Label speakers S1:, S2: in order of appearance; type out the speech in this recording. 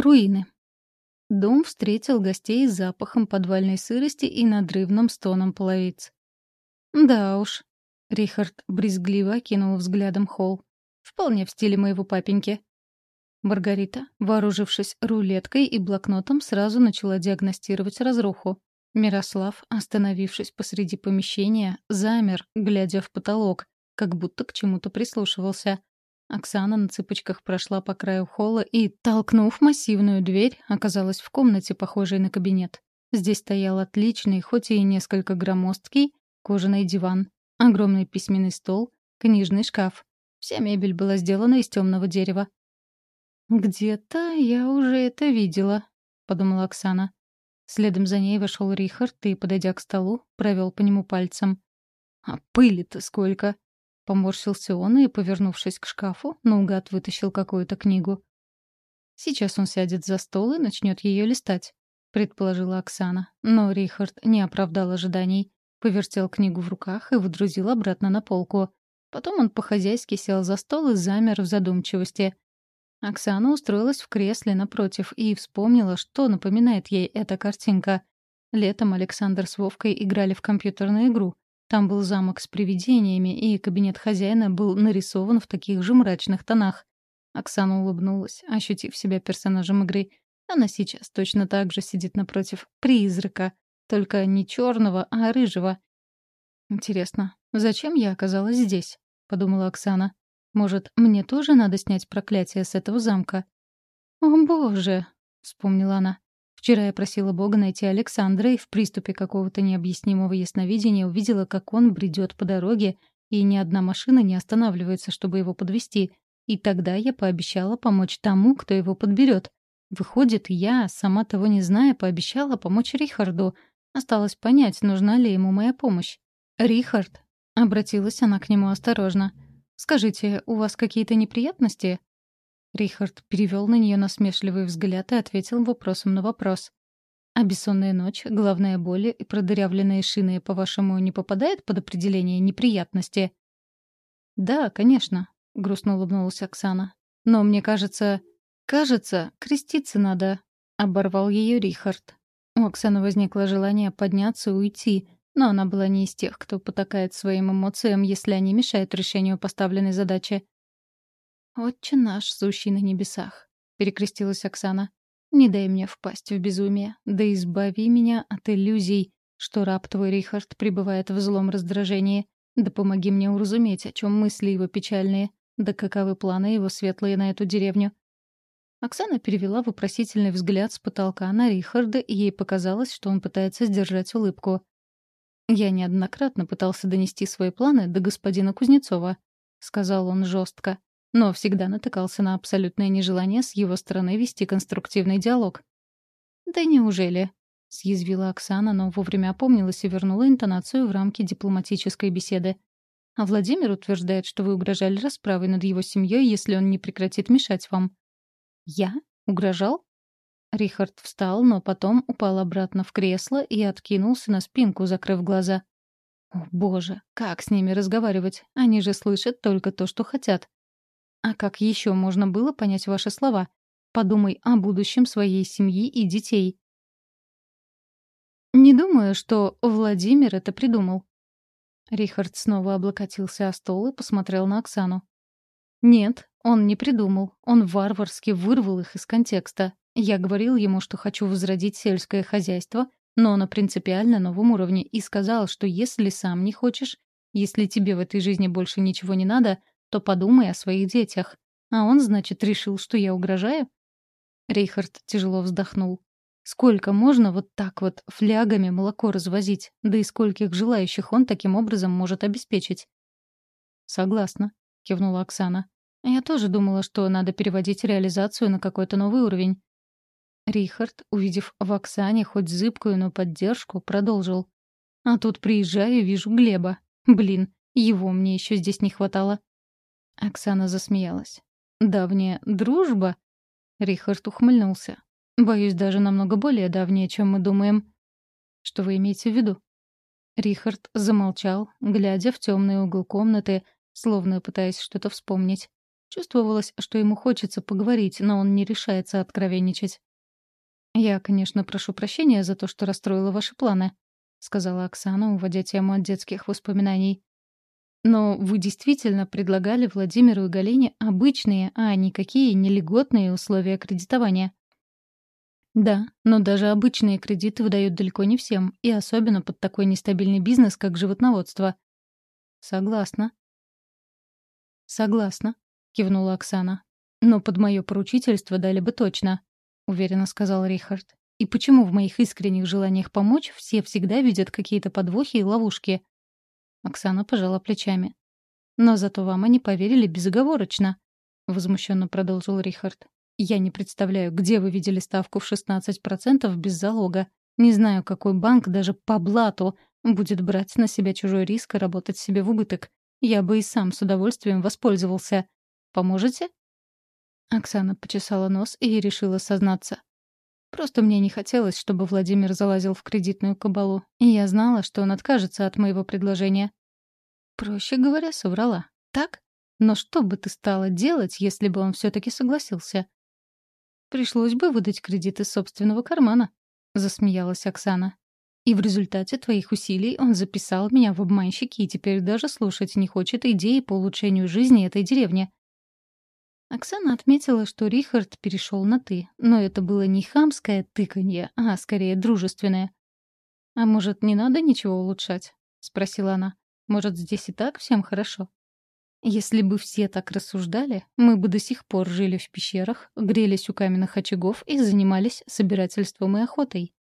S1: Руины. Дом встретил гостей с запахом подвальной сырости и надрывным стоном половиц. «Да уж», — Рихард брезгливо кинул взглядом холл. «Вполне в стиле моего папеньки». Маргарита, вооружившись рулеткой и блокнотом, сразу начала диагностировать разруху. Мирослав, остановившись посреди помещения, замер, глядя в потолок, как будто к чему-то прислушивался. Оксана на цыпочках прошла по краю холла и, толкнув массивную дверь, оказалась в комнате, похожей на кабинет. Здесь стоял отличный, хоть и несколько громоздкий, кожаный диван, огромный письменный стол, книжный шкаф. Вся мебель была сделана из темного дерева. «Где-то я уже это видела», — подумала Оксана. Следом за ней вошел Рихард и, подойдя к столу, провел по нему пальцем. «А пыли-то сколько!» Поморщился он и, повернувшись к шкафу, наугад вытащил какую-то книгу. «Сейчас он сядет за стол и начнет ее листать», — предположила Оксана. Но Рихард не оправдал ожиданий. Повертел книгу в руках и выдрузил обратно на полку. Потом он по-хозяйски сел за стол и замер в задумчивости — Оксана устроилась в кресле напротив и вспомнила, что напоминает ей эта картинка. Летом Александр с Вовкой играли в компьютерную игру. Там был замок с привидениями, и кабинет хозяина был нарисован в таких же мрачных тонах. Оксана улыбнулась, ощутив себя персонажем игры. Она сейчас точно так же сидит напротив призрака, только не черного, а рыжего. «Интересно, зачем я оказалась здесь?» — подумала Оксана. Может, мне тоже надо снять проклятие с этого замка? «О, боже!» — вспомнила она. Вчера я просила Бога найти Александра и в приступе какого-то необъяснимого ясновидения увидела, как он бредет по дороге, и ни одна машина не останавливается, чтобы его подвести. И тогда я пообещала помочь тому, кто его подберет. Выходит, я, сама того не зная, пообещала помочь Рихарду. Осталось понять, нужна ли ему моя помощь. «Рихард», — обратилась она к нему осторожно, — «Скажите, у вас какие-то неприятности?» Рихард перевел на нее насмешливый взгляд и ответил вопросом на вопрос. «А бессонная ночь, головная боль и продырявленные шины, по-вашему, не попадают под определение неприятности?» «Да, конечно», — грустно улыбнулась Оксана. «Но мне кажется... Кажется, креститься надо», — оборвал ее Рихард. У Оксаны возникло желание подняться и уйти, но она была не из тех, кто потакает своим эмоциям, если они мешают решению поставленной задачи. «Отче наш, сущий на небесах», — перекрестилась Оксана. «Не дай мне впасть в безумие, да избави меня от иллюзий, что раб твой Рихард пребывает в злом раздражении. Да помоги мне уразуметь, о чем мысли его печальные, да каковы планы его светлые на эту деревню». Оксана перевела вопросительный взгляд с потолка на Рихарда, и ей показалось, что он пытается сдержать улыбку. «Я неоднократно пытался донести свои планы до господина Кузнецова», — сказал он жестко, но всегда натыкался на абсолютное нежелание с его стороны вести конструктивный диалог. «Да неужели?» — съязвила Оксана, но вовремя опомнилась и вернула интонацию в рамки дипломатической беседы. «А Владимир утверждает, что вы угрожали расправой над его семьей, если он не прекратит мешать вам». «Я? Угрожал?» Рихард встал, но потом упал обратно в кресло и откинулся на спинку, закрыв глаза. О, боже, как с ними разговаривать? Они же слышат только то, что хотят. А как еще можно было понять ваши слова? Подумай о будущем своей семьи и детей. Не думаю, что Владимир это придумал. Рихард снова облокотился о стол и посмотрел на Оксану. Нет, он не придумал. Он варварски вырвал их из контекста. Я говорил ему, что хочу возродить сельское хозяйство, но на принципиально новом уровне, и сказал, что если сам не хочешь, если тебе в этой жизни больше ничего не надо, то подумай о своих детях. А он, значит, решил, что я угрожаю? Рейхард тяжело вздохнул. Сколько можно вот так вот флягами молоко развозить, да и скольких желающих он таким образом может обеспечить? Согласна, кивнула Оксана. Я тоже думала, что надо переводить реализацию на какой-то новый уровень. Рихард, увидев в Оксане хоть зыбкую, но поддержку, продолжил. «А тут приезжаю и вижу Глеба. Блин, его мне еще здесь не хватало». Оксана засмеялась. «Давняя дружба?» Рихард ухмыльнулся. «Боюсь, даже намного более давняя, чем мы думаем». «Что вы имеете в виду?» Рихард замолчал, глядя в темный угол комнаты, словно пытаясь что-то вспомнить. Чувствовалось, что ему хочется поговорить, но он не решается откровенничать. «Я, конечно, прошу прощения за то, что расстроила ваши планы», — сказала Оксана, уводя тему от детских воспоминаний. «Но вы действительно предлагали Владимиру и Галине обычные, а никакие не льготные условия кредитования». «Да, но даже обычные кредиты выдают далеко не всем, и особенно под такой нестабильный бизнес, как животноводство». «Согласна». «Согласна», — кивнула Оксана. «Но под мое поручительство дали бы точно уверенно сказал Рихард. И почему в моих искренних желаниях помочь все всегда видят какие-то подвохи и ловушки? Оксана пожала плечами. Но зато вам они поверили безоговорочно, возмущенно продолжил Рихард. Я не представляю, где вы видели ставку в 16% без залога. Не знаю, какой банк даже по блату будет брать на себя чужой риск и работать себе в убыток. Я бы и сам с удовольствием воспользовался. Поможете? Оксана почесала нос и решила сознаться. Просто мне не хотелось, чтобы Владимир залазил в кредитную кабалу, и я знала, что он откажется от моего предложения. Проще говоря, соврала. Так? Но что бы ты стала делать, если бы он все-таки согласился? Пришлось бы выдать кредит из собственного кармана, засмеялась Оксана. И в результате твоих усилий он записал меня в обманщики и теперь даже слушать не хочет идеи по улучшению жизни этой деревни. Оксана отметила, что Рихард перешел на «ты», но это было не хамское тыканье, а скорее дружественное. «А может, не надо ничего улучшать?» — спросила она. «Может, здесь и так всем хорошо?» Если бы все так рассуждали, мы бы до сих пор жили в пещерах, грелись у каменных очагов и занимались собирательством и охотой.